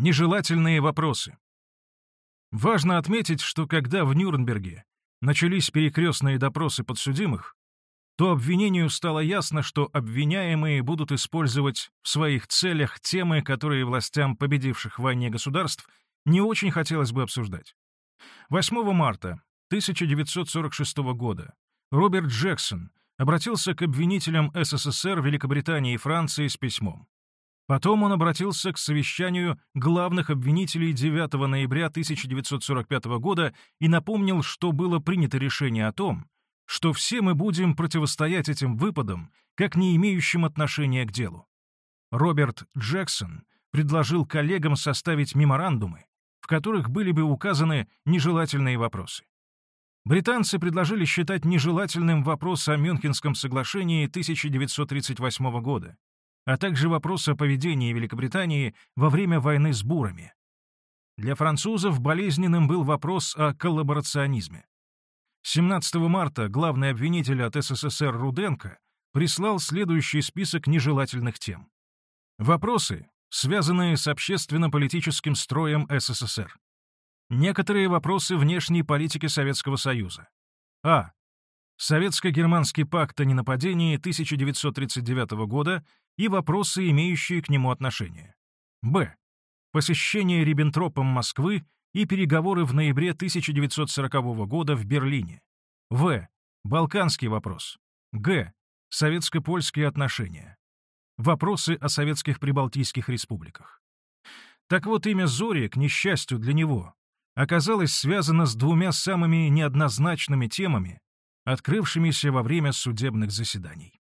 Нежелательные вопросы. Важно отметить, что когда в Нюрнберге начались перекрестные допросы подсудимых, то обвинению стало ясно, что обвиняемые будут использовать в своих целях темы, которые властям победивших в войне государств не очень хотелось бы обсуждать. 8 марта 1946 года Роберт Джексон обратился к обвинителям СССР, Великобритании и Франции с письмом. Потом он обратился к совещанию главных обвинителей 9 ноября 1945 года и напомнил, что было принято решение о том, что все мы будем противостоять этим выпадам, как не имеющим отношения к делу. Роберт Джексон предложил коллегам составить меморандумы, в которых были бы указаны нежелательные вопросы. Британцы предложили считать нежелательным вопрос о Мюнхенском соглашении 1938 года, а также вопрос о поведении Великобритании во время войны с бурами. Для французов болезненным был вопрос о коллаборационизме. 17 марта главный обвинитель от СССР Руденко прислал следующий список нежелательных тем. Вопросы, связанные с общественно-политическим строем СССР. Некоторые вопросы внешней политики Советского Союза. А. Советско-германский пакт о ненападении 1939 года и вопросы, имеющие к нему отношение. Б. Посещение Риббентропом Москвы и переговоры в ноябре 1940 года в Берлине. В. Балканский вопрос. Г. Советско-польские отношения. Вопросы о советских прибалтийских республиках. Так вот, имя Зори, к несчастью для него, оказалось связано с двумя самыми неоднозначными темами, открывшимися во время судебных заседаний.